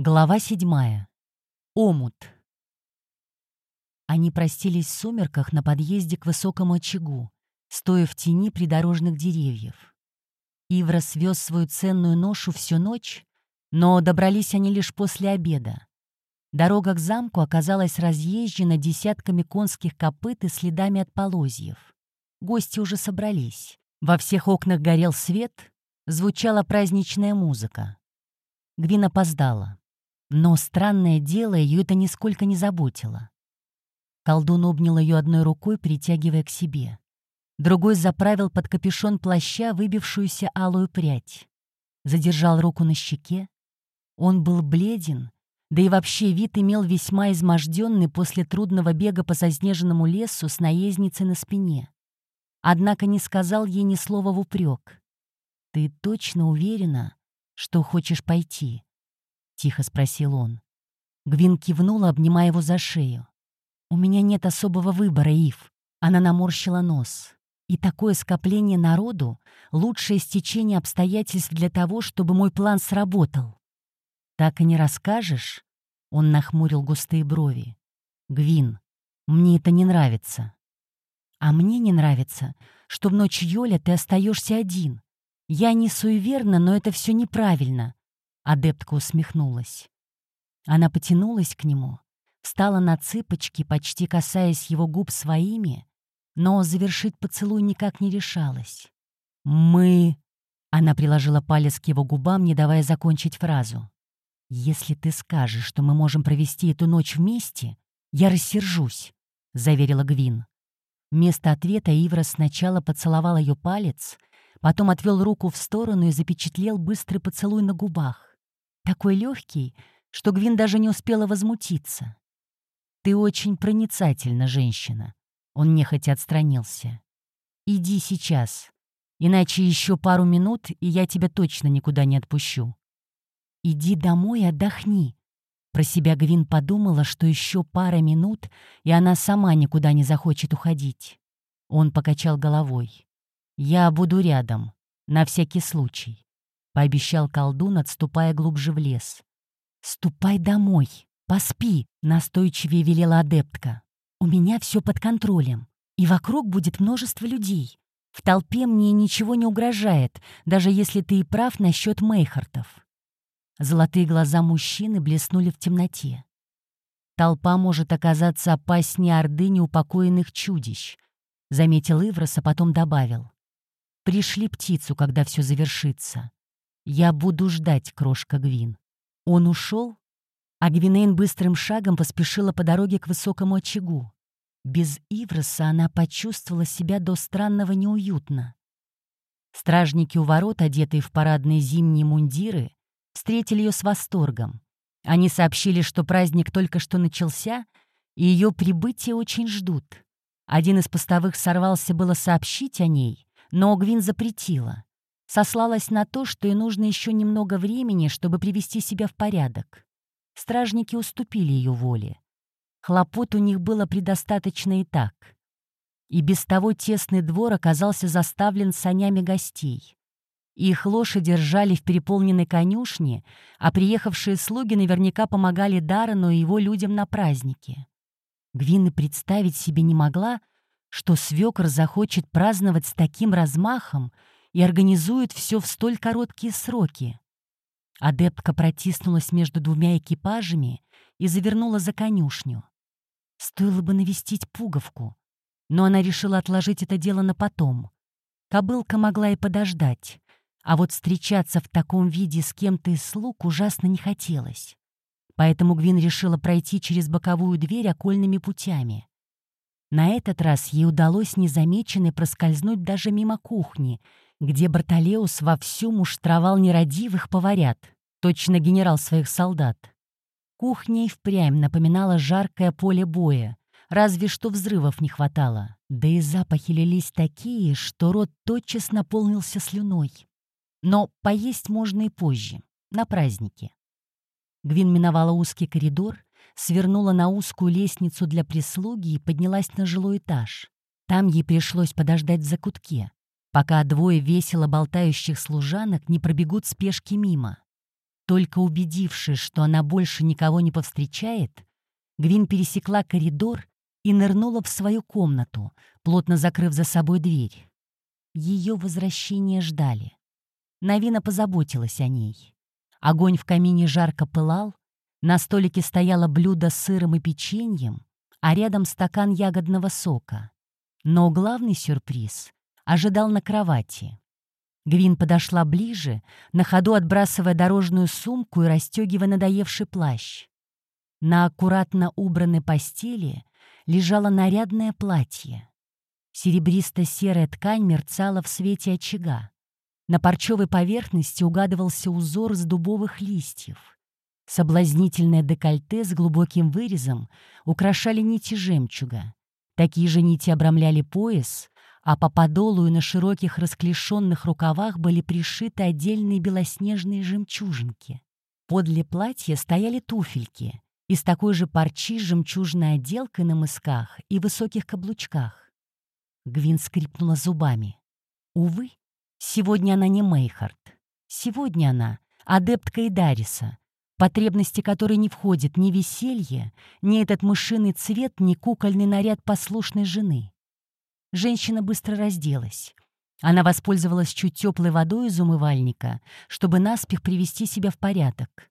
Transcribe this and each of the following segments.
Глава седьмая. Омут. Они простились в сумерках на подъезде к высокому очагу, стоя в тени придорожных деревьев. Ивра свез свою ценную ношу всю ночь, но добрались они лишь после обеда. Дорога к замку оказалась разъезжена десятками конских копыт и следами от полозьев. Гости уже собрались. Во всех окнах горел свет, звучала праздничная музыка. Гвин опоздала. Но странное дело, ее это нисколько не заботило. Колдун обнял ее одной рукой, притягивая к себе. Другой заправил под капюшон плаща выбившуюся алую прядь. Задержал руку на щеке. Он был бледен, да и вообще вид имел весьма изможденный после трудного бега по заснеженному лесу с наездницей на спине. Однако не сказал ей ни слова в упрек. «Ты точно уверена, что хочешь пойти?» Тихо спросил он. Гвин кивнула, обнимая его за шею. «У меня нет особого выбора, Ив». Она наморщила нос. «И такое скопление народу — лучшее стечение обстоятельств для того, чтобы мой план сработал». «Так и не расскажешь?» Он нахмурил густые брови. «Гвин, мне это не нравится». «А мне не нравится, что в ночь Йоля ты остаешься один. Я не суеверна, но это все неправильно. Адептка усмехнулась. Она потянулась к нему, встала на цыпочки, почти касаясь его губ своими, но завершить поцелуй никак не решалась. «Мы...» Она приложила палец к его губам, не давая закончить фразу. «Если ты скажешь, что мы можем провести эту ночь вместе, я рассержусь», — заверила Гвин. Вместо ответа Ивра сначала поцеловал ее палец, потом отвел руку в сторону и запечатлел быстрый поцелуй на губах. Такой легкий, что Гвин даже не успела возмутиться. «Ты очень проницательна, женщина», — он нехотя отстранился. «Иди сейчас, иначе еще пару минут, и я тебя точно никуда не отпущу». «Иди домой отдохни», про себя Гвин подумала, что еще пара минут, и она сама никуда не захочет уходить. Он покачал головой. «Я буду рядом, на всякий случай пообещал колдун, отступая глубже в лес. «Ступай домой, поспи», — настойчивее велела адептка. «У меня все под контролем, и вокруг будет множество людей. В толпе мне ничего не угрожает, даже если ты и прав насчет Мейхартов». Золотые глаза мужчины блеснули в темноте. Толпа может оказаться опаснее орды неупокоенных чудищ, заметил Иврос, а потом добавил. Пришли птицу, когда все завершится. «Я буду ждать, крошка Гвин». Он ушел, а Гвинейн быстрым шагом поспешила по дороге к высокому очагу. Без Ивроса она почувствовала себя до странного неуютно. Стражники у ворот, одетые в парадные зимние мундиры, встретили ее с восторгом. Они сообщили, что праздник только что начался, и ее прибытие очень ждут. Один из постовых сорвался было сообщить о ней, но Гвин запретила сослалась на то, что ей нужно еще немного времени, чтобы привести себя в порядок. Стражники уступили ее воле. Хлопот у них было предостаточно и так. И без того тесный двор оказался заставлен санями гостей. Их лошади ржали в переполненной конюшне, а приехавшие слуги наверняка помогали Дарану и его людям на празднике. Гвин представить себе не могла, что свекр захочет праздновать с таким размахом — и организует все в столь короткие сроки. Адептка протиснулась между двумя экипажами и завернула за конюшню. Стоило бы навестить пуговку, но она решила отложить это дело на потом. Кобылка могла и подождать, а вот встречаться в таком виде с кем-то из слуг ужасно не хотелось. Поэтому Гвин решила пройти через боковую дверь окольными путями. На этот раз ей удалось незамеченной проскользнуть даже мимо кухни — где Бартолеус вовсю муштровал нерадивых поварят, точно генерал своих солдат. Кухня и впрямь напоминала жаркое поле боя, разве что взрывов не хватало. Да и запахи лились такие, что рот тотчас наполнился слюной. Но поесть можно и позже, на празднике. Гвин миновала узкий коридор, свернула на узкую лестницу для прислуги и поднялась на жилой этаж. Там ей пришлось подождать в закутке пока двое весело болтающих служанок не пробегут спешки мимо. Только убедившись, что она больше никого не повстречает, Гвин пересекла коридор и нырнула в свою комнату, плотно закрыв за собой дверь. Ее возвращение ждали. Навина позаботилась о ней. Огонь в камине жарко пылал, на столике стояло блюдо с сыром и печеньем, а рядом стакан ягодного сока. Но главный сюрприз ожидал на кровати. Гвин подошла ближе, на ходу отбрасывая дорожную сумку и расстегивая надоевший плащ. На аккуратно убранной постели лежало нарядное платье. Серебристо-серая ткань мерцала в свете очага. На парчевой поверхности угадывался узор из дубовых листьев. Соблазнительное декольте с глубоким вырезом украшали нити жемчуга. Такие же нити обрамляли пояс, а по подолу и на широких расклешенных рукавах были пришиты отдельные белоснежные жемчужинки. Подле платья стояли туфельки из такой же парчи с жемчужной отделкой на мысках и высоких каблучках. Гвин скрипнула зубами. Увы, сегодня она не Мейхард. Сегодня она адептка Идариса, потребности которой не входят ни веселье, ни этот мышиный цвет, ни кукольный наряд послушной жены. Женщина быстро разделась. Она воспользовалась чуть теплой водой из умывальника, чтобы наспех привести себя в порядок.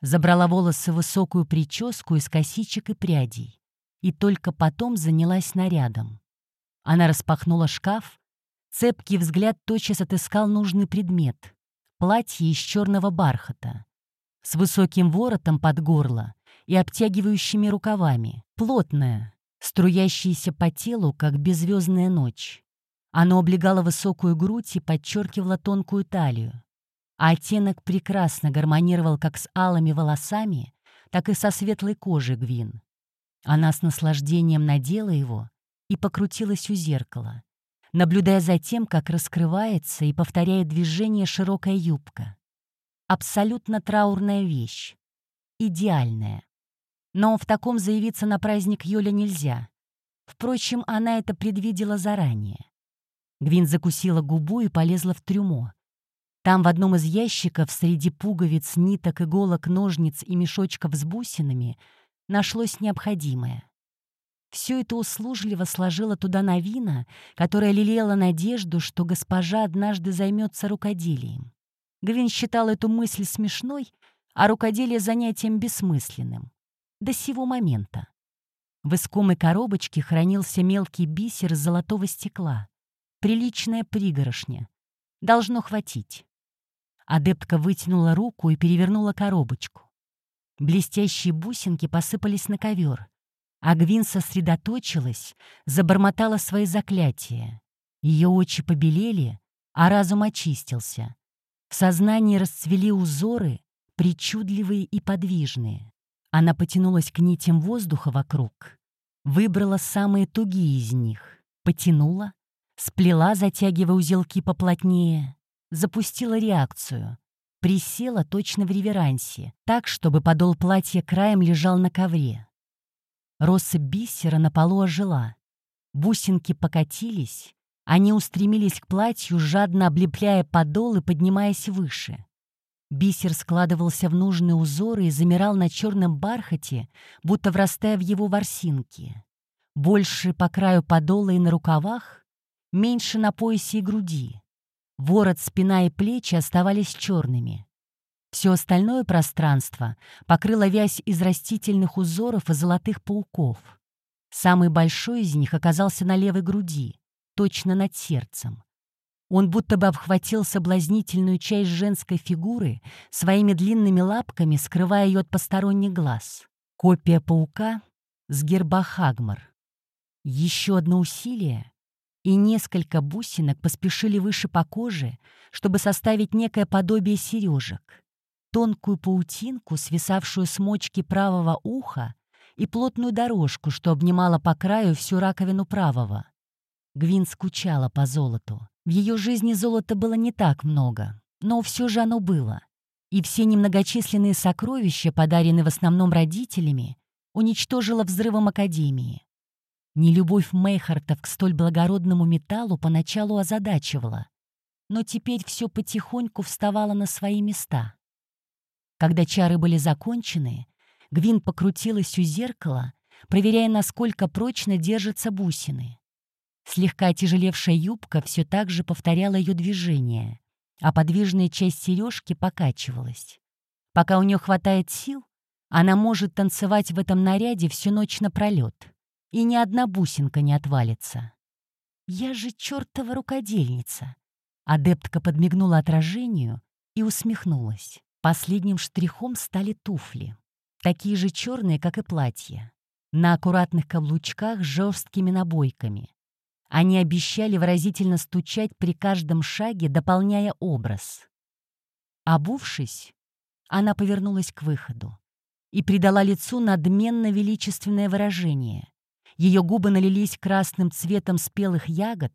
Забрала волосы в высокую прическу из косичек и прядей. И только потом занялась нарядом. Она распахнула шкаф. Цепкий взгляд тотчас отыскал нужный предмет. Платье из черного бархата с высоким воротом под горло и обтягивающими рукавами, плотное, струящееся по телу, как беззвездная ночь. Оно облегало высокую грудь и подчеркивало тонкую талию. А оттенок прекрасно гармонировал как с алыми волосами, так и со светлой кожей Гвин. Она с наслаждением надела его и покрутилась у зеркала, наблюдая за тем, как раскрывается и повторяет движение широкая юбка абсолютно траурная вещь. Идеальная. Но в таком заявиться на праздник Йоля нельзя. Впрочем, она это предвидела заранее. Гвин закусила губу и полезла в трюмо. Там в одном из ящиков среди пуговиц, ниток, иголок, ножниц и мешочков с бусинами нашлось необходимое. Все это услужливо сложила туда Новина, которая лелеяла надежду, что госпожа однажды займется рукоделием. Гвин считал эту мысль смешной, а рукоделие занятием бессмысленным. До сего момента. В искомой коробочке хранился мелкий бисер из золотого стекла. Приличная пригорошня. Должно хватить. Адептка вытянула руку и перевернула коробочку. Блестящие бусинки посыпались на ковер. А Гвин сосредоточилась, забормотала свои заклятия. Ее очи побелели, а разум очистился. В сознании расцвели узоры, причудливые и подвижные. Она потянулась к нитям воздуха вокруг, выбрала самые тугие из них, потянула, сплела, затягивая узелки поплотнее, запустила реакцию, присела точно в реверансе, так, чтобы подол платья краем лежал на ковре. Россыпь бисера на полу ожила. Бусинки покатились, они устремились к платью, жадно облепляя подол и поднимаясь выше. Бисер складывался в нужные узоры и замирал на черном бархате, будто врастая в его ворсинки. Больше по краю подола и на рукавах, меньше на поясе и груди. Ворот, спина и плечи оставались черными. Все остальное пространство покрыло вязь из растительных узоров и золотых пауков. Самый большой из них оказался на левой груди точно над сердцем. Он будто бы обхватил соблазнительную часть женской фигуры своими длинными лапками, скрывая ее от посторонних глаз. Копия паука с герба Хагмар. Еще одно усилие, и несколько бусинок поспешили выше по коже, чтобы составить некое подобие сережек. Тонкую паутинку, свисавшую с мочки правого уха, и плотную дорожку, что обнимала по краю всю раковину правого. Гвин скучала по золоту. В ее жизни золота было не так много, но все же оно было. И все немногочисленные сокровища, подаренные в основном родителями, уничтожила взрывом Академии. Нелюбовь Мейхартов к столь благородному металлу поначалу озадачивала, но теперь все потихоньку вставало на свои места. Когда чары были закончены, Гвин покрутилась у зеркала, проверяя, насколько прочно держатся бусины. Слегка отяжелевшая юбка все так же повторяла ее движение, а подвижная часть сережки покачивалась. Пока у нее хватает сил, она может танцевать в этом наряде всю ночь напролет, и ни одна бусинка не отвалится. «Я же чертова рукодельница!» Адептка подмигнула отражению и усмехнулась. Последним штрихом стали туфли. Такие же черные, как и платье. На аккуратных каблучках с жесткими набойками. Они обещали выразительно стучать при каждом шаге, дополняя образ. Обувшись, она повернулась к выходу и придала лицу надменно величественное выражение. Ее губы налились красным цветом спелых ягод,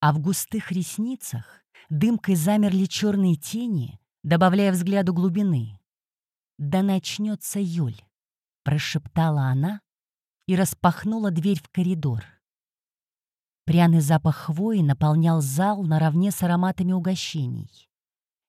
а в густых ресницах дымкой замерли черные тени, добавляя взгляду глубины. «Да начнется Юль», — прошептала она и распахнула дверь в коридор. Пряный запах хвои наполнял зал наравне с ароматами угощений.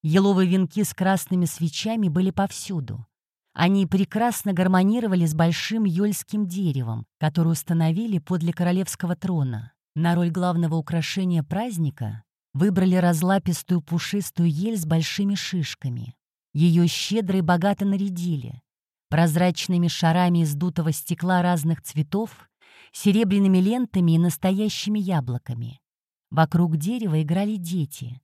Еловые венки с красными свечами были повсюду. Они прекрасно гармонировали с большим ёльским деревом, которое установили подле королевского трона. На роль главного украшения праздника выбрали разлапистую пушистую ель с большими шишками. Ее щедро и богато нарядили. Прозрачными шарами из дутого стекла разных цветов, серебряными лентами и настоящими яблоками. Вокруг дерева играли дети.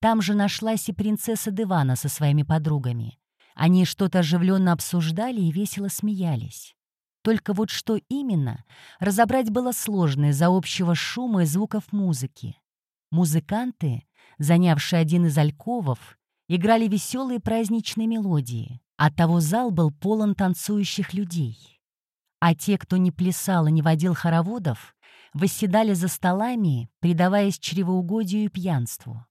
Там же нашлась и принцесса Дивана со своими подругами. Они что-то оживленно обсуждали и весело смеялись. Только вот что именно, разобрать было сложно из-за общего шума и звуков музыки. Музыканты, занявшие один из альковов, играли веселые праздничные мелодии. Оттого зал был полон танцующих людей. А те, кто не плясал и не водил хороводов, восседали за столами, предаваясь чревоугодию и пьянству.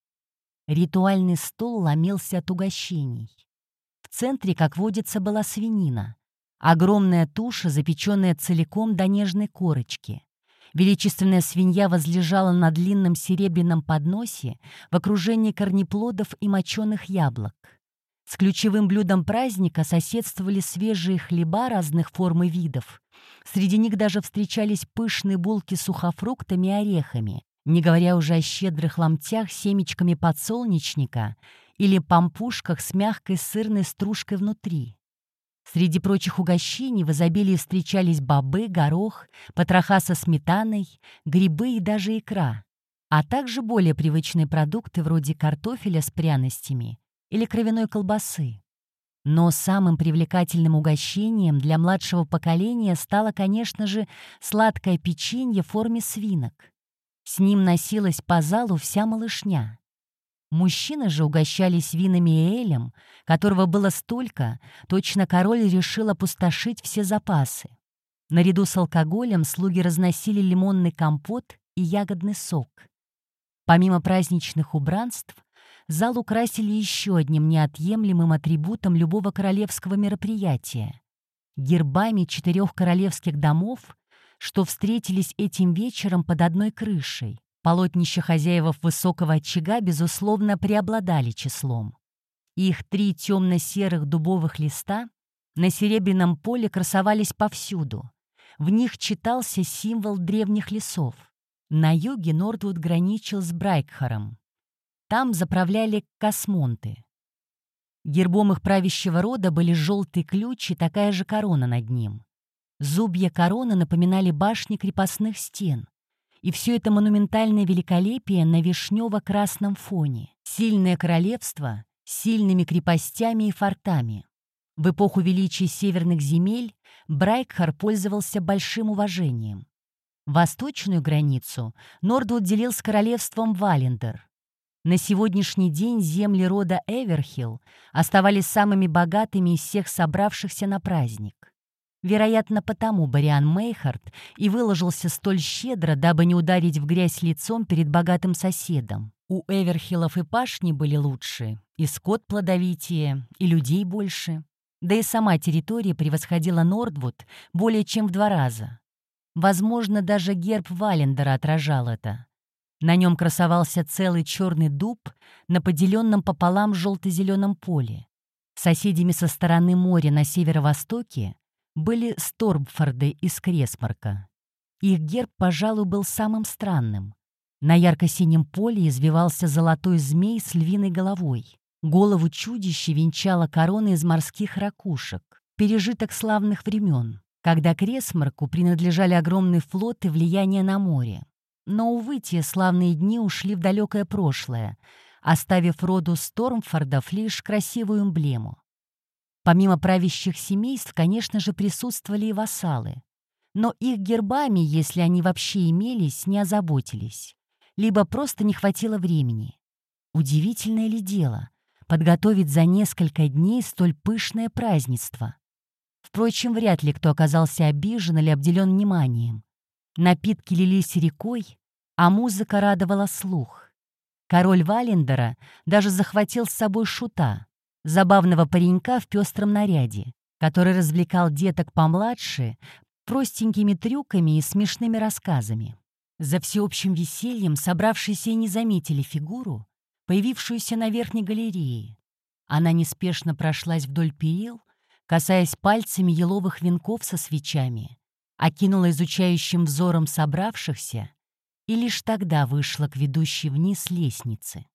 Ритуальный стол ломился от угощений. В центре, как водится, была свинина. Огромная туша, запеченная целиком до нежной корочки. Величественная свинья возлежала на длинном серебряном подносе в окружении корнеплодов и моченых яблок. С ключевым блюдом праздника соседствовали свежие хлеба разных форм и видов. Среди них даже встречались пышные булки с сухофруктами и орехами, не говоря уже о щедрых ломтях семечками подсолнечника или пампушках с мягкой сырной стружкой внутри. Среди прочих угощений в изобилии встречались бобы, горох, потроха со сметаной, грибы и даже икра, а также более привычные продукты вроде картофеля с пряностями или кровяной колбасы. Но самым привлекательным угощением для младшего поколения стало, конечно же, сладкое печенье в форме свинок. С ним носилась по залу вся малышня. Мужчины же угощались винами и элем, которого было столько, точно король решил опустошить все запасы. Наряду с алкоголем слуги разносили лимонный компот и ягодный сок. Помимо праздничных убранств, зал украсили еще одним неотъемлемым атрибутом любого королевского мероприятия — гербами четырех королевских домов, что встретились этим вечером под одной крышей. Полотнища хозяев высокого очага, безусловно, преобладали числом. Их три темно-серых дубовых листа на серебряном поле красовались повсюду. В них читался символ древних лесов. На юге Нордвуд граничил с Брайкхаром. Там заправляли космонты. Гербом их правящего рода были желтый ключ и такая же корона над ним. Зубья короны напоминали башни крепостных стен. И все это монументальное великолепие на вишнево-красном фоне. Сильное королевство с сильными крепостями и фортами. В эпоху величия северных земель Брайкхар пользовался большим уважением. Восточную границу Нордвуд делил с королевством Валендер. На сегодняшний день земли рода Эверхилл оставались самыми богатыми из всех собравшихся на праздник. Вероятно, потому Бариан Мейхард и выложился столь щедро, дабы не ударить в грязь лицом перед богатым соседом. У Эверхиллов и пашни были лучше, и скот плодовитее, и людей больше. Да и сама территория превосходила Нордвуд более чем в два раза. Возможно, даже герб Валендера отражал это. На нем красовался целый черный дуб на поделенном пополам желто-зеленом поле. Соседями со стороны моря на северо-востоке были Сторбфорды из Кресмарка. Их герб, пожалуй, был самым странным. На ярко-синем поле извивался золотой змей с львиной головой. Голову чудища венчала корона из морских ракушек, пережиток славных времен, когда Кресмарку принадлежали огромный флот и влияние на море. Но, увы, те славные дни ушли в далекое прошлое, оставив роду Стормфордов лишь красивую эмблему. Помимо правящих семейств, конечно же, присутствовали и вассалы. Но их гербами, если они вообще имелись, не озаботились. Либо просто не хватило времени. Удивительное ли дело подготовить за несколько дней столь пышное празднество? Впрочем, вряд ли кто оказался обижен или обделен вниманием. Напитки лились рекой, а музыка радовала слух. Король Валендера даже захватил с собой шута, забавного паренька в пестром наряде, который развлекал деток помладше простенькими трюками и смешными рассказами. За всеобщим весельем собравшиеся не заметили фигуру, появившуюся на верхней галерее. Она неспешно прошлась вдоль перил, касаясь пальцами еловых венков со свечами, окинула изучающим взором собравшихся и лишь тогда вышла к ведущей вниз лестнице.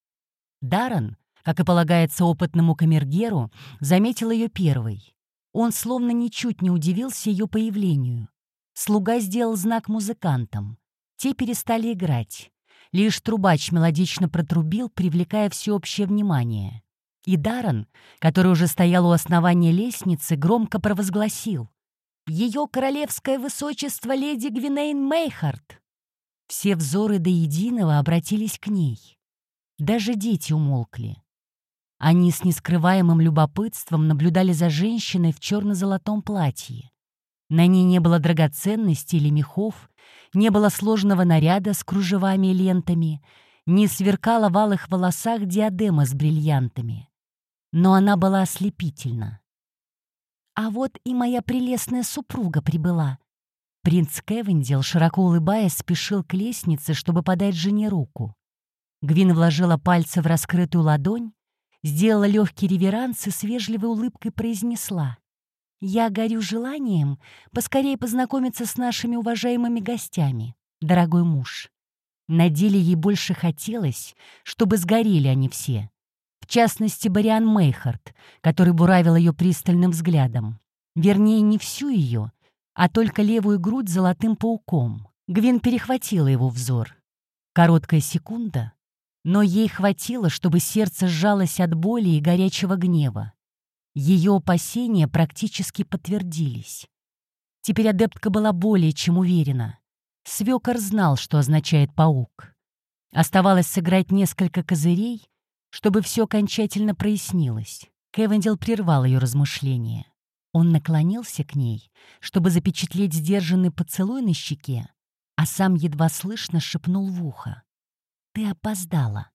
Даррен, как и полагается опытному камергеру, заметил ее первой. Он словно ничуть не удивился ее появлению. Слуга сделал знак музыкантам. Те перестали играть. Лишь трубач мелодично протрубил, привлекая всеобщее внимание. И Даррен, который уже стоял у основания лестницы, громко провозгласил. «Ее королевское высочество леди Гвинейн Мейхард!» Все взоры до единого обратились к ней. Даже дети умолкли. Они с нескрываемым любопытством наблюдали за женщиной в черно-золотом платье. На ней не было драгоценностей или мехов, не было сложного наряда с кружевами и лентами, не сверкала в алых волосах диадема с бриллиантами. Но она была ослепительна. «А вот и моя прелестная супруга прибыла», Принц Кевендил, широко улыбаясь, спешил к лестнице, чтобы подать жене руку. Гвин вложила пальцы в раскрытую ладонь, сделала легкий реверанс и с вежливой улыбкой произнесла. «Я горю желанием поскорее познакомиться с нашими уважаемыми гостями, дорогой муж». На деле ей больше хотелось, чтобы сгорели они все. В частности, Бариан Мейхард, который буравил ее пристальным взглядом. Вернее, не всю ее, а только левую грудь золотым пауком. Гвин перехватила его взор. Короткая секунда, но ей хватило, чтобы сердце сжалось от боли и горячего гнева. Ее опасения практически подтвердились. Теперь адептка была более чем уверена. Свекор знал, что означает паук. Оставалось сыграть несколько козырей, чтобы все окончательно прояснилось. Кевендил прервал ее размышления. Он наклонился к ней, чтобы запечатлеть сдержанный поцелуй на щеке, а сам едва слышно шепнул в ухо. «Ты опоздала».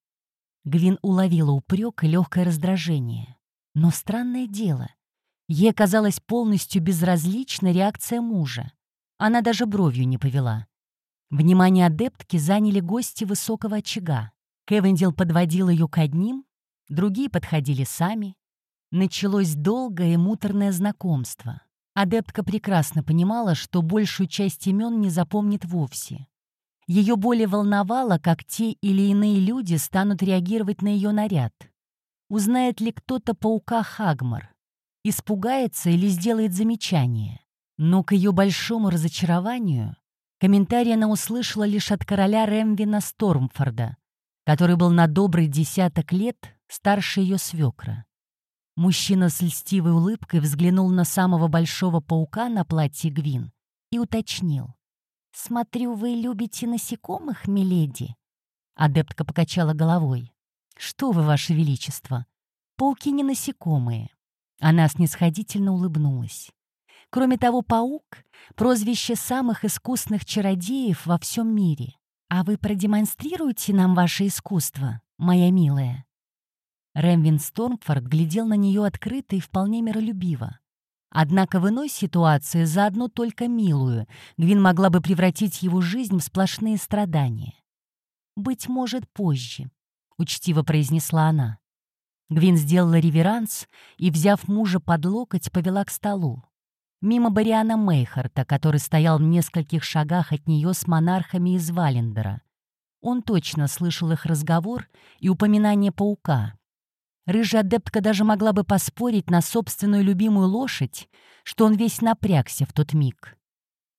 Гвин уловила упрек и легкое раздражение. Но странное дело, ей оказалась полностью безразлична реакция мужа. Она даже бровью не повела. Внимание адептки заняли гости высокого очага. Кевендил подводил ее к одним, другие подходили сами, Началось долгое и муторное знакомство. Адептка прекрасно понимала, что большую часть имен не запомнит вовсе. Ее более волновало, как те или иные люди станут реагировать на ее наряд. Узнает ли кто-то паука Хагмар? Испугается или сделает замечание? Но к ее большому разочарованию комментарий она услышала лишь от короля Ремвина Стормфорда, который был на добрый десяток лет старше ее свекра. Мужчина с льстивой улыбкой взглянул на самого большого паука на платье Гвин и уточнил. «Смотрю, вы любите насекомых, миледи?» Адептка покачала головой. «Что вы, ваше величество? Пауки не насекомые». Она снисходительно улыбнулась. Кроме того, паук — прозвище самых искусных чародеев во всем мире. А вы продемонстрируете нам ваше искусство, моя милая?» Рэмвин Стормфорд глядел на нее открыто и вполне миролюбиво. Однако в иной ситуации за одну только милую Гвин могла бы превратить его жизнь в сплошные страдания. «Быть может, позже», — учтиво произнесла она. Гвин сделала реверанс и, взяв мужа под локоть, повела к столу. Мимо Бариана Мейхарта, который стоял в нескольких шагах от нее с монархами из Валендера. Он точно слышал их разговор и упоминание паука. Рыжая адептка даже могла бы поспорить на собственную любимую лошадь, что он весь напрягся в тот миг.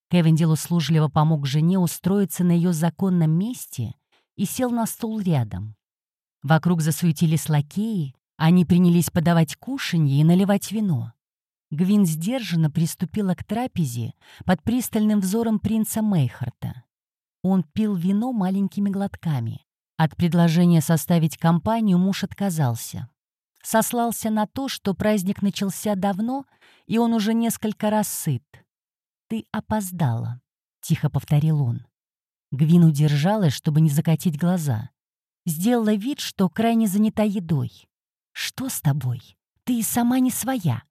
Кевиндил услужливо помог жене устроиться на ее законном месте и сел на стул рядом. Вокруг засуетились лакеи, они принялись подавать кушанье и наливать вино. Гвин сдержанно приступила к трапезе под пристальным взором принца Мейхарта. Он пил вино маленькими глотками. От предложения составить компанию муж отказался. Сослался на то, что праздник начался давно, и он уже несколько раз сыт. «Ты опоздала», — тихо повторил он. Гвин удержалась, чтобы не закатить глаза. Сделала вид, что крайне занята едой. «Что с тобой? Ты и сама не своя».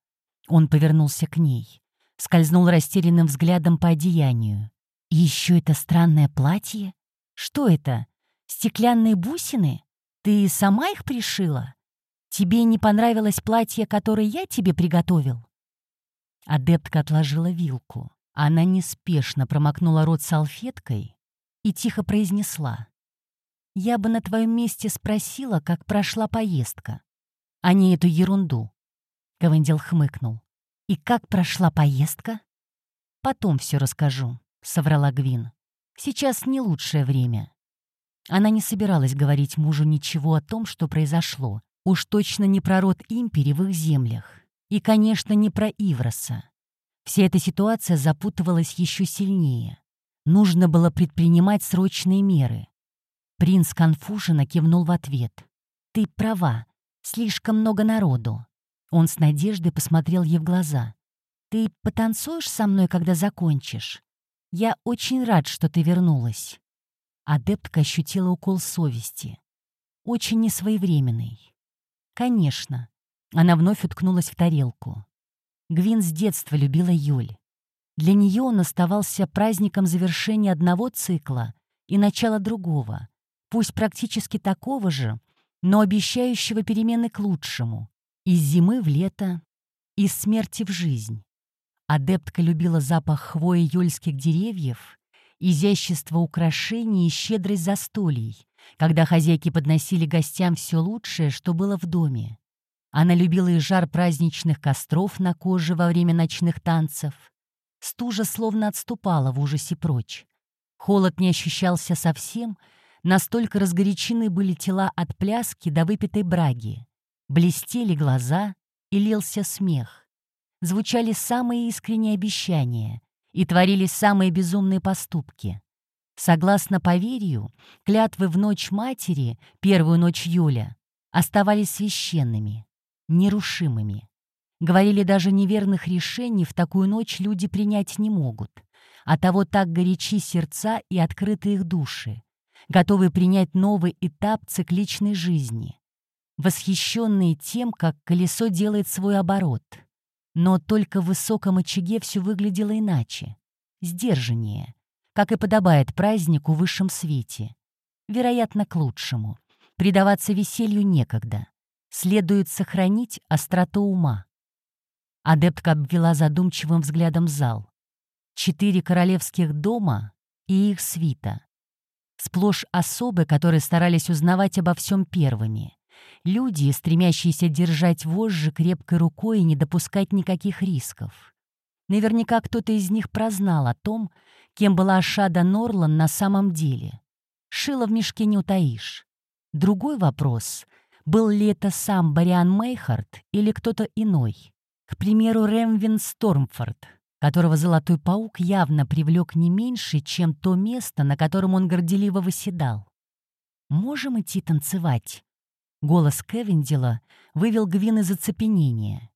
Он повернулся к ней, скользнул растерянным взглядом по одеянию. «И еще это странное платье? Что это? Стеклянные бусины? Ты сама их пришила? Тебе не понравилось платье, которое я тебе приготовил?» Адептка отложила вилку. Она неспешно промокнула рот салфеткой и тихо произнесла. «Я бы на твоем месте спросила, как прошла поездка а не эту ерунду. Ковендел хмыкнул. «И как прошла поездка?» «Потом все расскажу», — соврала Гвин. «Сейчас не лучшее время». Она не собиралась говорить мужу ничего о том, что произошло. Уж точно не про род Импери в их землях. И, конечно, не про Ивроса. Вся эта ситуация запутывалась еще сильнее. Нужно было предпринимать срочные меры. Принц конфуженно кивнул в ответ. «Ты права. Слишком много народу. Он с надеждой посмотрел ей в глаза. «Ты потанцуешь со мной, когда закончишь? Я очень рад, что ты вернулась». Адептка ощутила укол совести. Очень несвоевременный. «Конечно». Она вновь уткнулась в тарелку. Гвин с детства любила Юль. Для нее он оставался праздником завершения одного цикла и начала другого, пусть практически такого же, но обещающего перемены к лучшему. Из зимы в лето, из смерти в жизнь. Адептка любила запах хвои юльских деревьев, изящество украшений и щедрость застолий, когда хозяйки подносили гостям все лучшее, что было в доме. Она любила и жар праздничных костров на коже во время ночных танцев. Стужа словно отступала в ужасе прочь. Холод не ощущался совсем — Настолько разгорячены были тела от пляски до выпитой браги. Блестели глаза и лился смех. Звучали самые искренние обещания и творились самые безумные поступки. Согласно поверью, клятвы в ночь матери, первую ночь Юля, оставались священными, нерушимыми. Говорили, даже неверных решений в такую ночь люди принять не могут, а того так горячи сердца и открыты их души, готовые принять новый этап цикличной жизни, восхищенные тем, как колесо делает свой оборот. Но только в высоком очаге все выглядело иначе, сдержаннее, как и подобает празднику в высшем свете. Вероятно, к лучшему. Предаваться веселью некогда. Следует сохранить остроту ума. Адептка обвела задумчивым взглядом зал. Четыре королевских дома и их свита. Сплошь особы, которые старались узнавать обо всем первыми. Люди, стремящиеся держать вожжи крепкой рукой и не допускать никаких рисков. Наверняка кто-то из них прознал о том, кем была Ашада Норлан на самом деле. Шило в мешке не утаишь. Другой вопрос — был ли это сам Бариан Мейхард или кто-то иной? К примеру, Рэмвин Стормфорд, которого Золотой Паук явно привлек не меньше, чем то место, на котором он горделиво восседал. «Можем идти танцевать?» Голос Кевиндила вывел Гвин из оцепенения.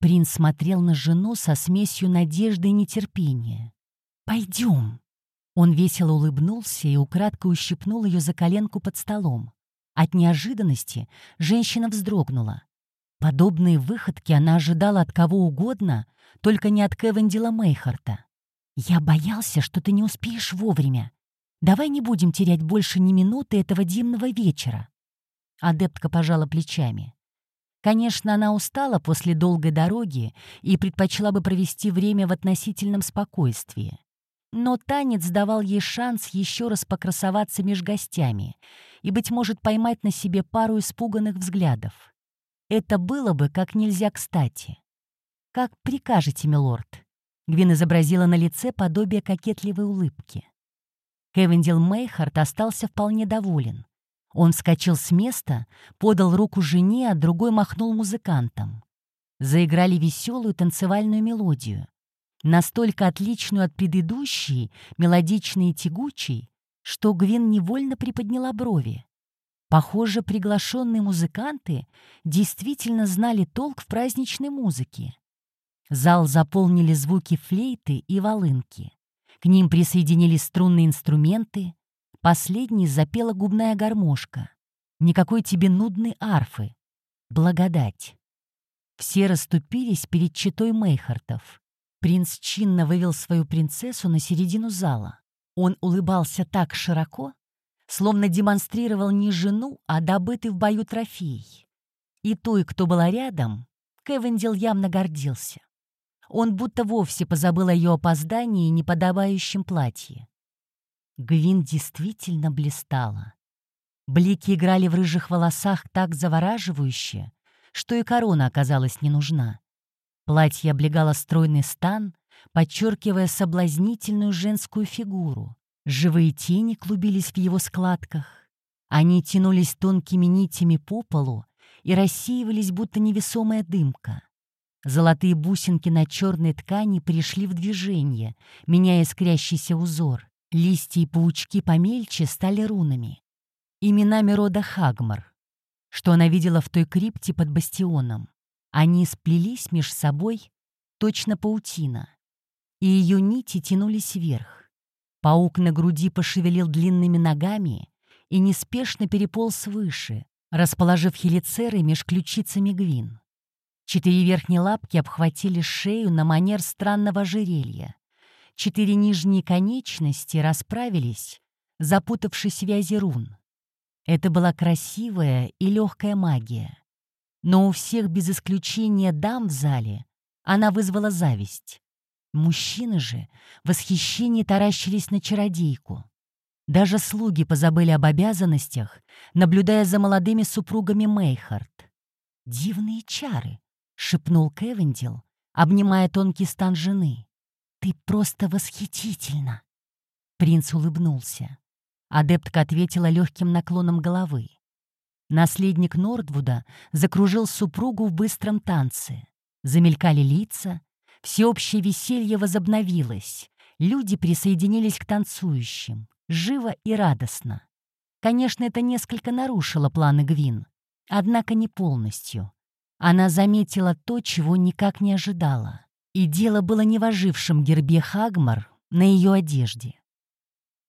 Принц смотрел на жену со смесью надежды и нетерпения. «Пойдем!» Он весело улыбнулся и украдко ущипнул ее за коленку под столом. От неожиданности женщина вздрогнула. Подобные выходки она ожидала от кого угодно, только не от Кевендила Мейхарта. «Я боялся, что ты не успеешь вовремя. Давай не будем терять больше ни минуты этого дивного вечера». Адептка пожала плечами. Конечно, она устала после долгой дороги и предпочла бы провести время в относительном спокойствии. Но танец давал ей шанс еще раз покрасоваться меж гостями и, быть может, поймать на себе пару испуганных взглядов. Это было бы как нельзя кстати. «Как прикажете, милорд?» Гвин изобразила на лице подобие кокетливой улыбки. Кевиндил Мейхард остался вполне доволен. Он вскочил с места, подал руку жене, а другой махнул музыкантам. Заиграли веселую танцевальную мелодию настолько отличную от предыдущей, мелодичной и тягучей, что Гвин невольно приподняла брови. Похоже, приглашенные музыканты действительно знали толк в праздничной музыке. Зал заполнили звуки флейты и волынки. К ним присоединились струнные инструменты. Последней запела губная гармошка. Никакой тебе нудной арфы. Благодать. Все расступились перед читой Мейхартов. Принц чинно вывел свою принцессу на середину зала. Он улыбался так широко, словно демонстрировал не жену, а добытый в бою трофей. И той, кто была рядом, Кевендил явно гордился. Он будто вовсе позабыл о ее опоздании и неподобающем платье. Гвин действительно блистала. Блики играли в рыжих волосах так завораживающе, что и корона оказалась не нужна. Платье облегало стройный стан, подчеркивая соблазнительную женскую фигуру. Живые тени клубились в его складках. Они тянулись тонкими нитями по полу и рассеивались, будто невесомая дымка. Золотые бусинки на черной ткани пришли в движение, меняя искрящийся узор. Листья и паучки помельче стали рунами. Именами рода Хагмар, что она видела в той крипте под бастионом. Они сплелись меж собой, точно паутина, и ее нити тянулись вверх. Паук на груди пошевелил длинными ногами и неспешно переполз выше, расположив хелицеры меж ключицами гвин. Четыре верхние лапки обхватили шею на манер странного ожерелья. Четыре нижние конечности расправились, запутавшись в вязи рун. Это была красивая и легкая магия. Но у всех без исключения дам в зале она вызвала зависть. Мужчины же в восхищении таращились на чародейку. Даже слуги позабыли об обязанностях, наблюдая за молодыми супругами Мейхард. «Дивные чары!» — шепнул Кевендил, обнимая тонкий стан жены. «Ты просто восхитительна!» Принц улыбнулся. Адептка ответила легким наклоном головы. Наследник Нордвуда закружил супругу в быстром танце. Замелькали лица, всеобщее веселье возобновилось. Люди присоединились к танцующим, живо и радостно. Конечно, это несколько нарушило планы Гвин, однако не полностью. Она заметила то, чего никак не ожидала. И дело было не в ожившем гербе Хагмар на ее одежде.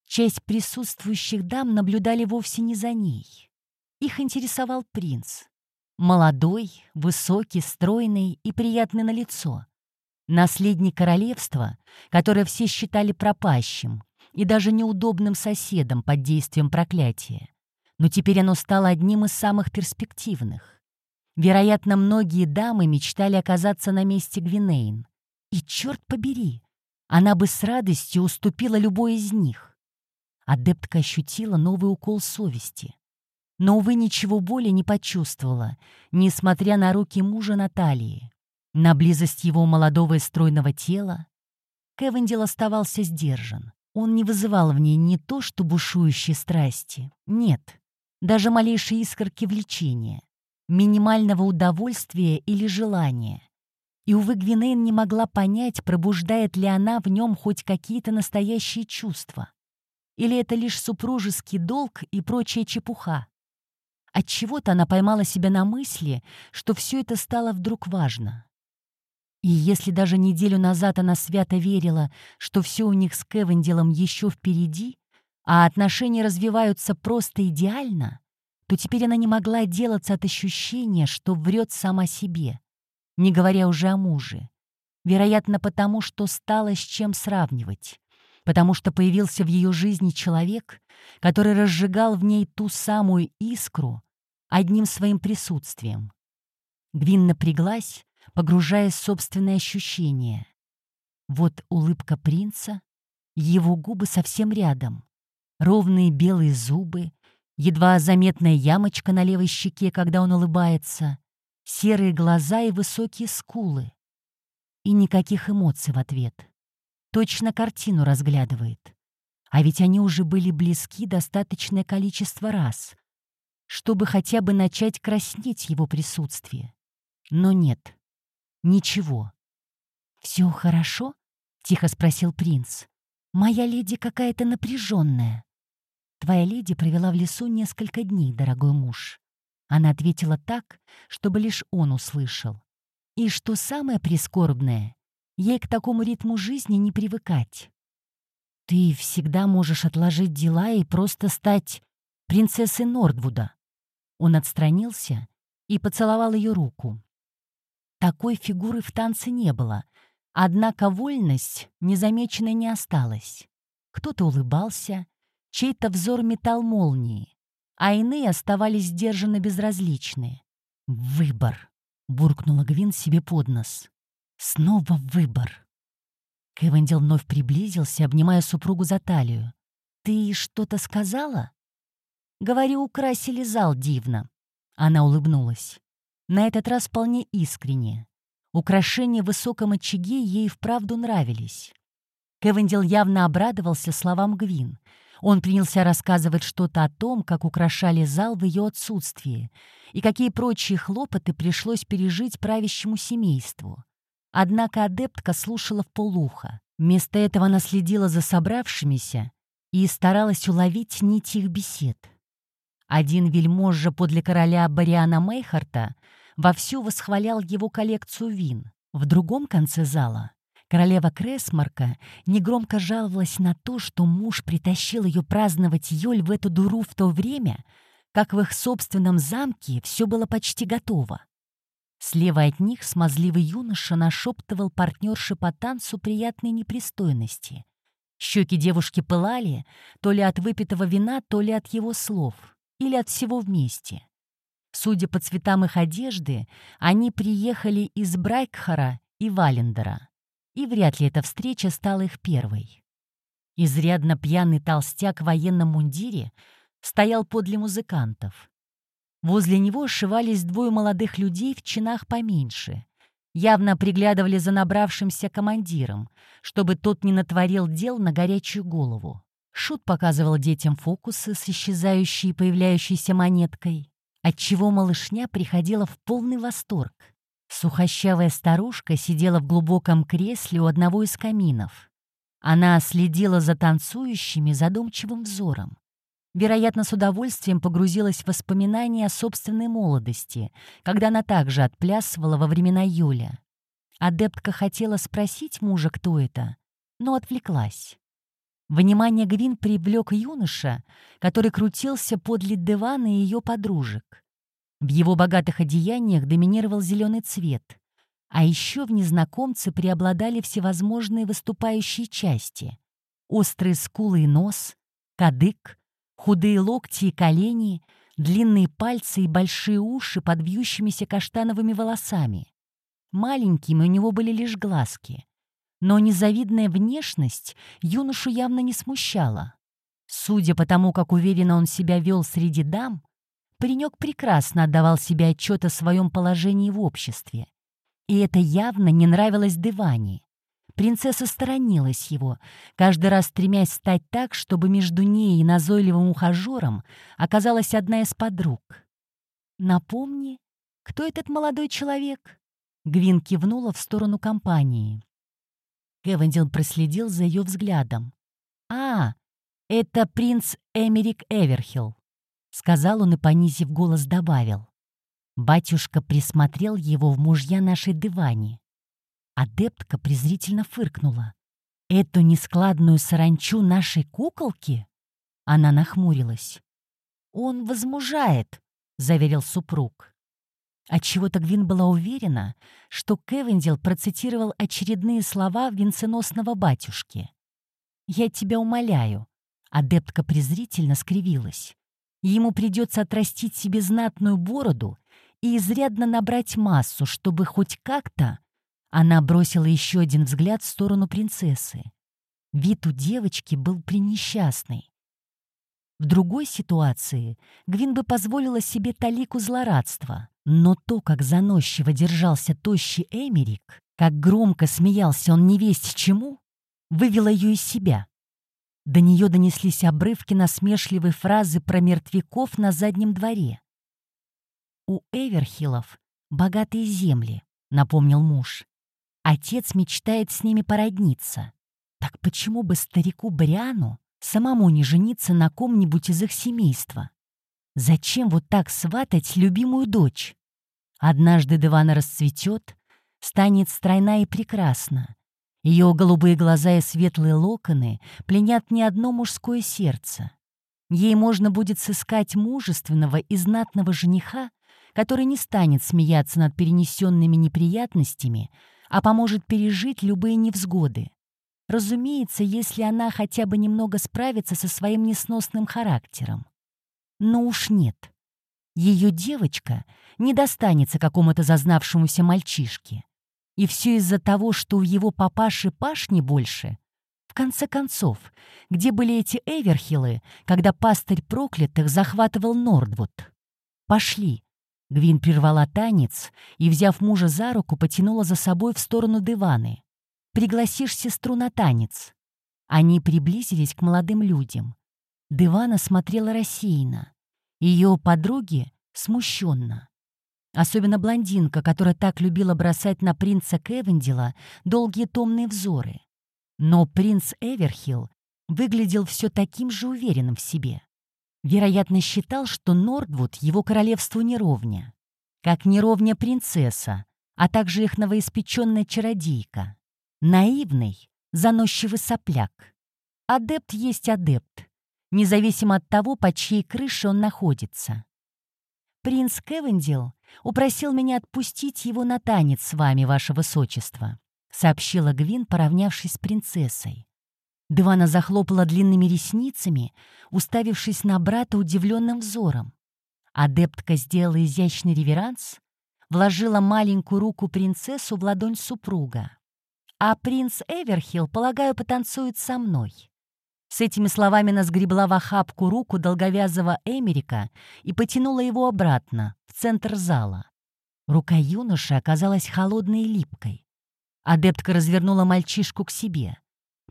Часть присутствующих дам наблюдали вовсе не за ней. Их интересовал принц. Молодой, высокий, стройный и приятный на лицо. Наследник королевства, которое все считали пропащим и даже неудобным соседом под действием проклятия. Но теперь оно стало одним из самых перспективных. Вероятно, многие дамы мечтали оказаться на месте Гвинейн. И черт побери, она бы с радостью уступила любой из них. Адептка ощутила новый укол совести но, увы, ничего более не почувствовала, несмотря на руки мужа Натальи, на близость его молодого и стройного тела. Кевендил оставался сдержан. Он не вызывал в ней не то что бушующей страсти, нет, даже малейшей искорки влечения, минимального удовольствия или желания. И, увы, Гвинейн не могла понять, пробуждает ли она в нем хоть какие-то настоящие чувства. Или это лишь супружеский долг и прочая чепуха. Отчего-то она поймала себя на мысли, что все это стало вдруг важно. И если даже неделю назад она свято верила, что все у них с Кевенделом еще впереди, а отношения развиваются просто идеально, то теперь она не могла отделаться от ощущения, что врет сама себе, не говоря уже о муже. Вероятно, потому что стало с чем сравнивать, потому что появился в ее жизни человек, который разжигал в ней ту самую искру, одним своим присутствием. Гвин напряглась, погружаясь в собственные ощущения. Вот улыбка принца, его губы совсем рядом, ровные белые зубы, едва заметная ямочка на левой щеке, когда он улыбается, серые глаза и высокие скулы. И никаких эмоций в ответ. Точно картину разглядывает. А ведь они уже были близки достаточное количество раз, чтобы хотя бы начать краснеть его присутствие. Но нет, ничего. «Все хорошо?» — тихо спросил принц. «Моя леди какая-то напряженная. Твоя леди провела в лесу несколько дней, дорогой муж». Она ответила так, чтобы лишь он услышал. И что самое прискорбное, ей к такому ритму жизни не привыкать. Ты всегда можешь отложить дела и просто стать принцессой Нордвуда. Он отстранился и поцеловал ее руку. Такой фигуры в танце не было, однако вольность незамеченной не осталась. Кто-то улыбался, чей-то взор метал молнии, а иные оставались сдержанно безразличные. «Выбор!» — буркнула Гвин себе под нос. «Снова выбор!» Кевендил вновь приблизился, обнимая супругу за талию. «Ты что-то сказала?» «Говорю, украсили зал дивно». Она улыбнулась. На этот раз вполне искренне. Украшения в высоком очаге ей вправду нравились. Кевендил явно обрадовался словам Гвин. Он принялся рассказывать что-то о том, как украшали зал в ее отсутствии и какие прочие хлопоты пришлось пережить правящему семейству. Однако адептка слушала в полуха. Вместо этого она следила за собравшимися и старалась уловить нить их бесед. Один вельможа подле короля Бариана Мейхарта вовсю восхвалял его коллекцию вин. В другом конце зала королева Кресмарка негромко жаловалась на то, что муж притащил ее праздновать Йоль в эту дуру в то время, как в их собственном замке все было почти готово. Слева от них смазливый юноша нашептывал партнерше по танцу приятной непристойности. Щеки девушки пылали то ли от выпитого вина, то ли от его слов, или от всего вместе. Судя по цветам их одежды, они приехали из Брайкхара и Валендера, и вряд ли эта встреча стала их первой. Изрядно пьяный толстяк в военном мундире стоял подле музыкантов. Возле него сшивались двое молодых людей в чинах поменьше. Явно приглядывали за набравшимся командиром, чтобы тот не натворил дел на горячую голову. Шут показывал детям фокусы с исчезающей и появляющейся монеткой отчего малышня приходила в полный восторг. Сухощавая старушка сидела в глубоком кресле у одного из каминов. Она следила за танцующими задумчивым взором. Вероятно, с удовольствием погрузилась в воспоминания о собственной молодости, когда она также отплясывала во времена Юля. Адептка хотела спросить мужа, кто это, но отвлеклась. Внимание Гвин привлек юноша, который крутился подле дивана и ее подружек. В его богатых одеяниях доминировал зеленый цвет, а еще в незнакомце преобладали всевозможные выступающие части. Острые скулы и нос, кадык, худые локти и колени, длинные пальцы и большие уши под вьющимися каштановыми волосами. Маленькими у него были лишь глазки. Но незавидная внешность юношу явно не смущала. Судя по тому, как уверенно он себя вел среди дам, паренек прекрасно отдавал себе отчет о своем положении в обществе. И это явно не нравилось Девани. Принцесса сторонилась его, каждый раз стремясь стать так, чтобы между ней и назойливым ухажером оказалась одна из подруг. «Напомни, кто этот молодой человек?» Гвин кивнула в сторону компании. Кевендил проследил за ее взглядом. «А, это принц Эмерик Эверхилл», — сказал он и, понизив голос, добавил. Батюшка присмотрел его в мужья нашей дывани. Адептка презрительно фыркнула. «Эту нескладную саранчу нашей куколки?» Она нахмурилась. «Он возмужает», — заверил супруг. Отчего-то Гвин была уверена, что Кевендил процитировал очередные слова венценосного батюшки. «Я тебя умоляю», — адептка презрительно скривилась. «Ему придется отрастить себе знатную бороду и изрядно набрать массу, чтобы хоть как-то... Она бросила еще один взгляд в сторону принцессы. Вид у девочки был пренесчастный. В другой ситуации Гвин бы позволила себе талику злорадства, но то, как заносчиво держался тощий Эмерик, как громко смеялся он невесть чему, вывело ее из себя. До нее донеслись обрывки насмешливой фразы про мертвяков на заднем дворе. «У Эверхиллов богатые земли», — напомнил муж. «Отец мечтает с ними породниться. Так почему бы старику Бриану самому не жениться на ком-нибудь из их семейства? Зачем вот так сватать любимую дочь? Однажды Девана расцветет, станет стройна и прекрасна, ее голубые глаза и светлые локоны пленят не одно мужское сердце. Ей можно будет сыскать мужественного и знатного жениха, который не станет смеяться над перенесенными неприятностями, а поможет пережить любые невзгоды. Разумеется, если она хотя бы немного справится со своим несносным характером. Но уж нет. Ее девочка не достанется какому-то зазнавшемуся мальчишке. И все из-за того, что у его папаши пашни больше. В конце концов, где были эти Эверхиллы, когда пастырь проклятых захватывал Нордвуд? «Пошли!» Гвин прервала танец и, взяв мужа за руку, потянула за собой в сторону диваны. «Пригласишь сестру на танец». Они приблизились к молодым людям. Дивана смотрела рассеянно. Ее подруги — смущенно. Особенно блондинка, которая так любила бросать на принца Кевендила долгие томные взоры. Но принц Эверхилл выглядел все таким же уверенным в себе. Вероятно, считал, что Нордвуд его королевству неровня. Как неровня принцесса, а также их новоиспеченная чародейка. Наивный, заносчивый сопляк. Адепт есть адепт, независимо от того, под чьей крышей он находится. Принц Кевендил упросил меня отпустить его на танец с вами, ваше высочество», — сообщила Гвин, поравнявшись с принцессой. Дывана захлопала длинными ресницами, уставившись на брата удивленным взором. Адептка сделала изящный реверанс, вложила маленькую руку принцессу в ладонь супруга. «А принц Эверхилл, полагаю, потанцует со мной». С этими словами она сгребла в охапку руку долговязого Эмерика и потянула его обратно, в центр зала. Рука юноши оказалась холодной и липкой. Адептка развернула мальчишку к себе,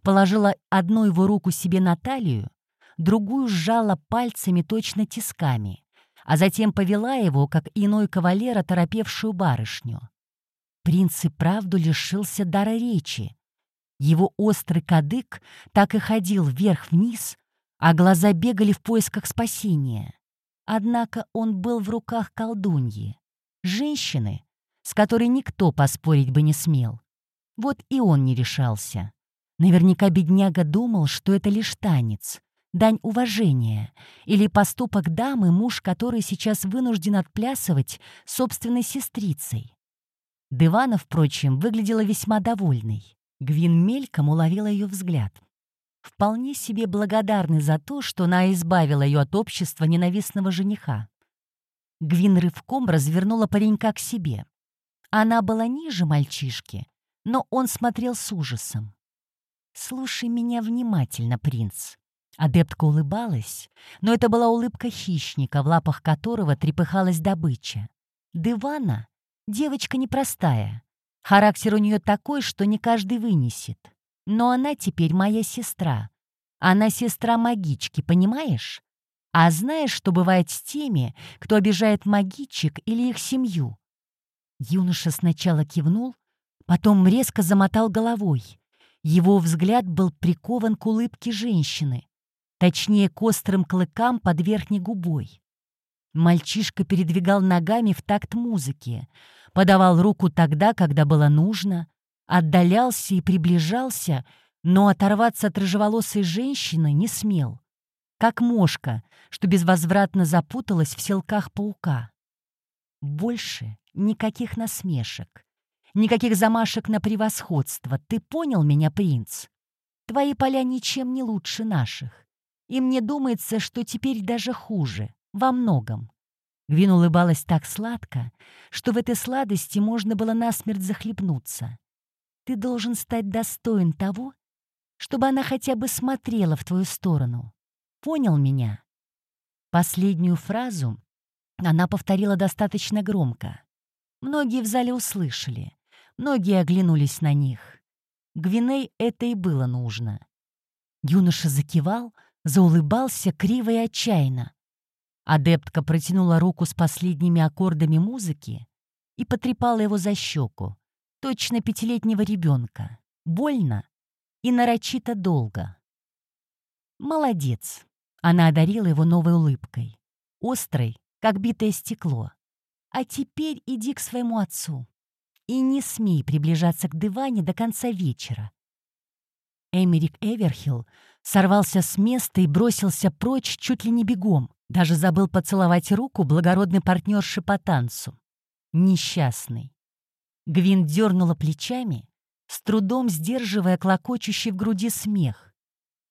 положила одну его руку себе на талию, другую сжала пальцами точно тисками, а затем повела его, как иной кавалер, оторопевшую барышню. Принц и правду лишился дара речи, его острый кадык так и ходил вверх-вниз, а глаза бегали в поисках спасения. Однако он был в руках колдуньи, женщины, с которой никто поспорить бы не смел. Вот и он не решался. Наверняка бедняга думал, что это лишь танец, дань уважения или поступок дамы, муж которой сейчас вынужден отплясывать собственной сестрицей. Дывана, впрочем, выглядела весьма довольной. Гвин мельком уловила ее взгляд. Вполне себе благодарный за то, что она избавила ее от общества ненавистного жениха. Гвин рывком развернула паренька к себе. Она была ниже мальчишки, но он смотрел с ужасом. «Слушай меня внимательно, принц». Адептка улыбалась, но это была улыбка хищника, в лапах которого трепыхалась добыча. Дывана — девочка непростая, Характер у нее такой, что не каждый вынесет. Но она теперь моя сестра. Она сестра магички, понимаешь? А знаешь, что бывает с теми, кто обижает магичек или их семью?» Юноша сначала кивнул, потом резко замотал головой. Его взгляд был прикован к улыбке женщины, точнее, к острым клыкам под верхней губой. Мальчишка передвигал ногами в такт музыки, подавал руку тогда, когда было нужно, отдалялся и приближался, но оторваться от рыжеволосой женщины не смел. Как мошка, что безвозвратно запуталась в селках паука. Больше никаких насмешек, никаких замашек на превосходство. Ты понял меня, принц? Твои поля ничем не лучше наших. И мне думается, что теперь даже хуже, во многом. Гвин улыбалась так сладко, что в этой сладости можно было насмерть захлебнуться. «Ты должен стать достоин того, чтобы она хотя бы смотрела в твою сторону. Понял меня?» Последнюю фразу она повторила достаточно громко. Многие в зале услышали, многие оглянулись на них. Гвиней это и было нужно. Юноша закивал, заулыбался криво и отчаянно. Адептка протянула руку с последними аккордами музыки и потрепала его за щеку, точно пятилетнего ребенка, больно и нарочито долго. «Молодец!» — она одарила его новой улыбкой, острой, как битое стекло. «А теперь иди к своему отцу и не смей приближаться к диване до конца вечера. Эмерик Эверхилл сорвался с места и бросился прочь чуть ли не бегом, даже забыл поцеловать руку благородной партнерши по танцу. Несчастный. Гвин дернула плечами, с трудом сдерживая клокочущий в груди смех.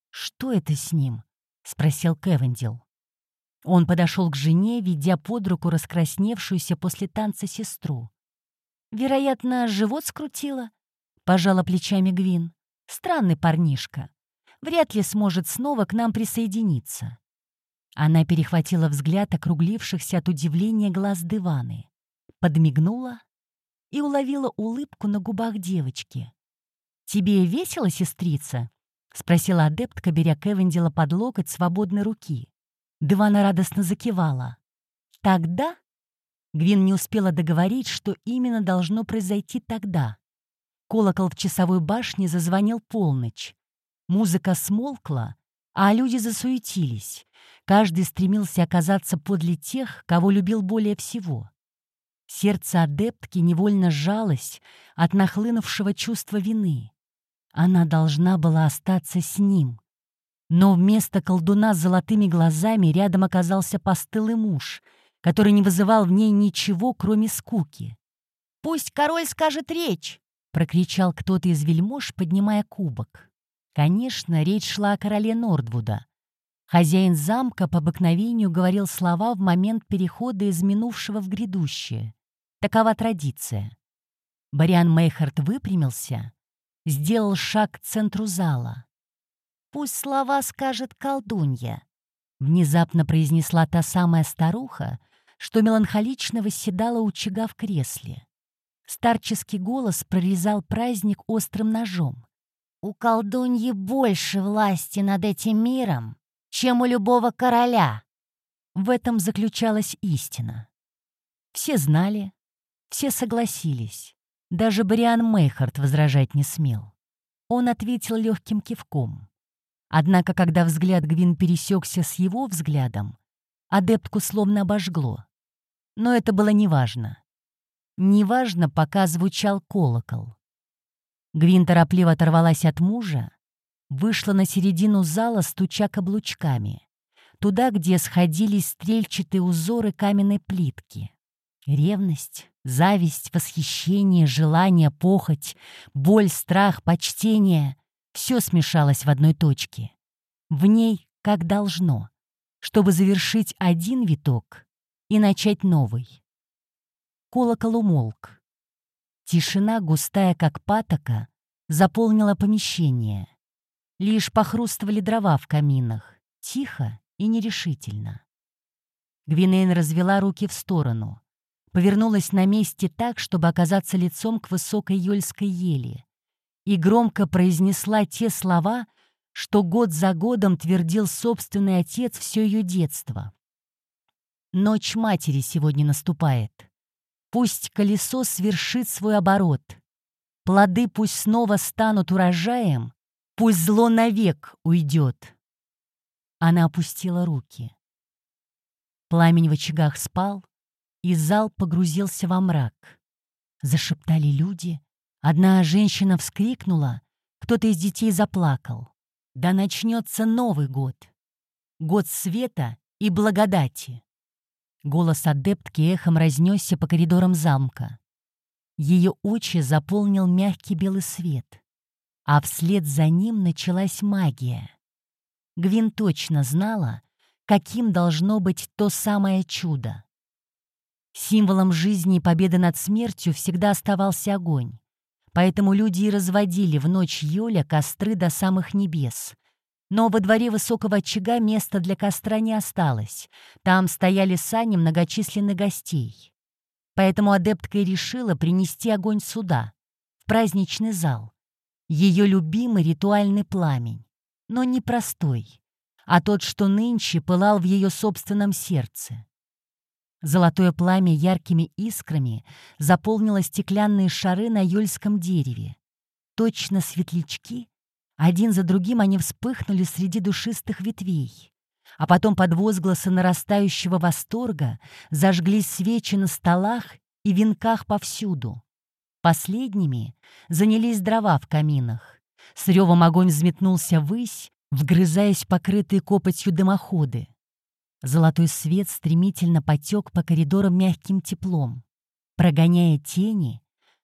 «Что это с ним?» — спросил Кевендил. Он подошел к жене, ведя под руку раскрасневшуюся после танца сестру. «Вероятно, живот скрутило», — пожала плечами Гвин. «Странный парнишка. Вряд ли сможет снова к нам присоединиться». Она перехватила взгляд округлившихся от удивления глаз Дываны, подмигнула и уловила улыбку на губах девочки. «Тебе весело, сестрица?» — спросила адептка, беря Кевендила под локоть свободной руки. Дывана радостно закивала. «Тогда Гвин не успела договорить, что именно должно произойти тогда. Колокол в часовой башне зазвонил полночь. Музыка смолкла, а люди засуетились. Каждый стремился оказаться подле тех, кого любил более всего. Сердце адептки невольно сжалось от нахлынувшего чувства вины. Она должна была остаться с ним. Но вместо колдуна с золотыми глазами рядом оказался постылый муж — который не вызывал в ней ничего, кроме скуки. «Пусть король скажет речь!» — прокричал кто-то из вельмож, поднимая кубок. Конечно, речь шла о короле Нордвуда. Хозяин замка по обыкновению говорил слова в момент перехода из минувшего в грядущее. Такова традиция. Бариан Мейхард выпрямился, сделал шаг к центру зала. «Пусть слова скажет колдунья», — внезапно произнесла та самая старуха, что меланхолично восседала у чага в кресле. Старческий голос прорезал праздник острым ножом. «У колдуньи больше власти над этим миром, чем у любого короля!» В этом заключалась истина. Все знали, все согласились. Даже Бариан Мейхард возражать не смел. Он ответил легким кивком. Однако, когда взгляд Гвин пересекся с его взглядом, Адептку словно обожгло. Но это было неважно. Неважно, пока звучал колокол. Гвин торопливо оторвалась от мужа, вышла на середину зала, стуча каблучками, туда, где сходились стрельчатые узоры каменной плитки. Ревность, зависть, восхищение, желание, похоть, боль, страх, почтение — все смешалось в одной точке. В ней как должно чтобы завершить один виток и начать новый. Колокол умолк. Тишина, густая как патока, заполнила помещение. Лишь похрустывали дрова в каминах, тихо и нерешительно. Гвинейн развела руки в сторону, повернулась на месте так, чтобы оказаться лицом к высокой юльской ели, и громко произнесла те слова, что год за годом твердил собственный отец все ее детство. Ночь матери сегодня наступает. Пусть колесо свершит свой оборот. Плоды пусть снова станут урожаем, пусть зло навек уйдет. Она опустила руки. Пламень в очагах спал, и зал погрузился во мрак. Зашептали люди. Одна женщина вскрикнула, кто-то из детей заплакал. Да начнется Новый год. Год света и благодати. Голос адептки эхом разнесся по коридорам замка. Ее очи заполнил мягкий белый свет, а вслед за ним началась магия. Гвин точно знала, каким должно быть то самое чудо. Символом жизни и победы над смертью всегда оставался огонь. Поэтому люди и разводили в ночь Йоля костры до самых небес. Но во дворе высокого очага места для костра не осталось. Там стояли сани многочисленных гостей. Поэтому адептка и решила принести огонь сюда, в праздничный зал. Ее любимый ритуальный пламень. Но не простой, а тот, что нынче пылал в ее собственном сердце. Золотое пламя яркими искрами заполнило стеклянные шары на юльском дереве. Точно светлячки, один за другим они вспыхнули среди душистых ветвей. А потом под возгласы нарастающего восторга зажглись свечи на столах и венках повсюду. Последними занялись дрова в каминах. С ревом огонь взметнулся ввысь, вгрызаясь покрытые копотью дымоходы. Золотой свет стремительно потек по коридорам мягким теплом, прогоняя тени,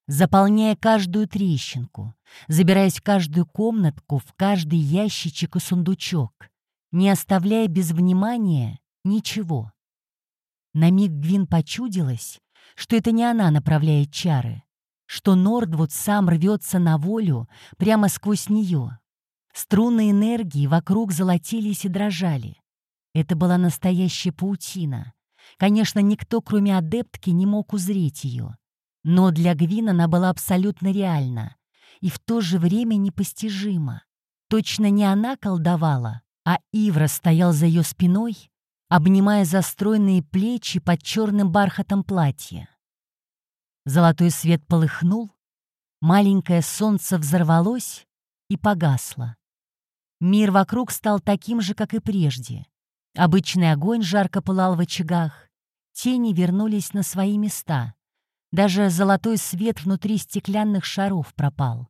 заполняя каждую трещинку, забираясь в каждую комнатку, в каждый ящичек и сундучок, не оставляя без внимания ничего. На миг Гвин почудилась, что это не она направляет чары, что Нордвуд сам рвется на волю прямо сквозь нее. Струны энергии вокруг золотились и дрожали. Это была настоящая паутина. Конечно, никто, кроме адептки, не мог узреть ее. Но для Гвин она была абсолютно реальна и в то же время непостижима. Точно не она колдовала, а Ивра стоял за ее спиной, обнимая застроенные плечи под черным бархатом платья. Золотой свет полыхнул, маленькое солнце взорвалось и погасло. Мир вокруг стал таким же, как и прежде. Обычный огонь жарко пылал в очагах. Тени вернулись на свои места. Даже золотой свет внутри стеклянных шаров пропал.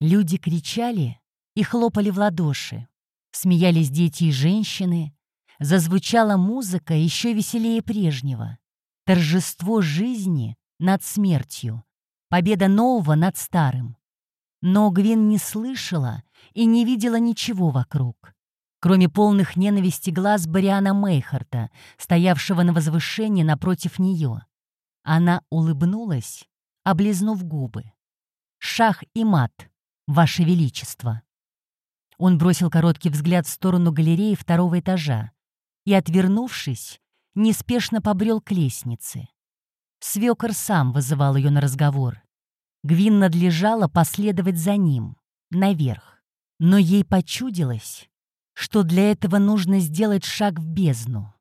Люди кричали и хлопали в ладоши. Смеялись дети и женщины. Зазвучала музыка еще веселее прежнего. Торжество жизни над смертью. Победа нового над старым. Но Гвин не слышала и не видела ничего вокруг кроме полных ненависти глаз Бариана Мейхарта, стоявшего на возвышении напротив нее. Она улыбнулась, облизнув губы. «Шах и мат, Ваше Величество!» Он бросил короткий взгляд в сторону галереи второго этажа и, отвернувшись, неспешно побрел к лестнице. Свекор сам вызывал ее на разговор. Гвин надлежало последовать за ним, наверх. Но ей почудилось, что для этого нужно сделать шаг в бездну.